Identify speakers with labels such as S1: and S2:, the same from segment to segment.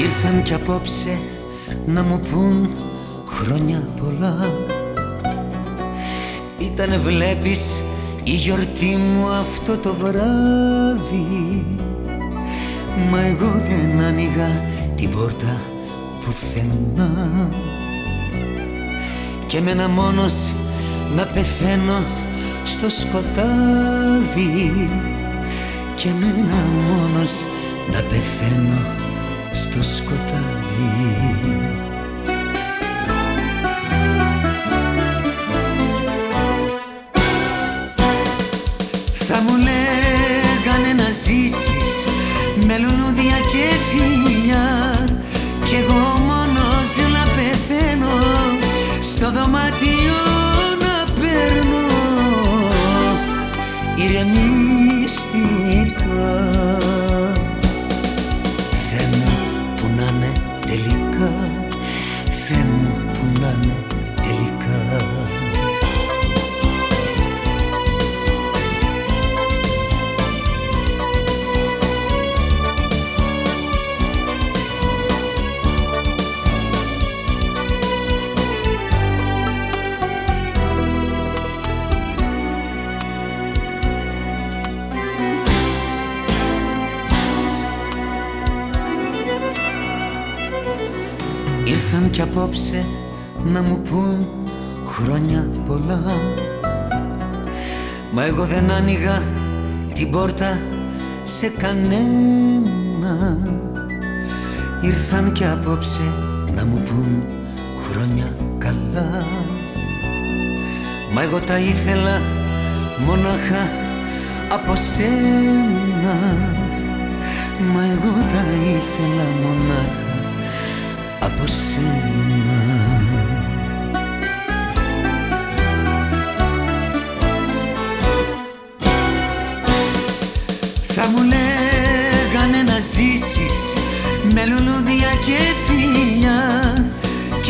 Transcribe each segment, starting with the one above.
S1: Ήρθαν κι απόψε να μου πούν χρόνια πολλά. Ήτανε βλέπεις η γιορτή μου αυτό το βράδυ. Μα εγώ δεν άνοιγα την πόρτα πουθενά. Και μένα μόνος να πεθαίνω στο σκοτάδι. Και μένα μόνος να πεθαίνω στο σκοτάδι. Θα μου λέγανε να ζήσεις με λουλούδια και φιλιά Ήρθαν κι απόψε να μου πούν χρόνια πολλά. Μα εγώ δεν άνοιγα την πόρτα σε κανένα. Ήρθαν κι απόψε να μου πούν χρόνια καλά. Μα εγώ τα ήθελα μονάχα από σένα. Μα εγώ τα ήθελα μονάχα από σένα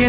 S1: κι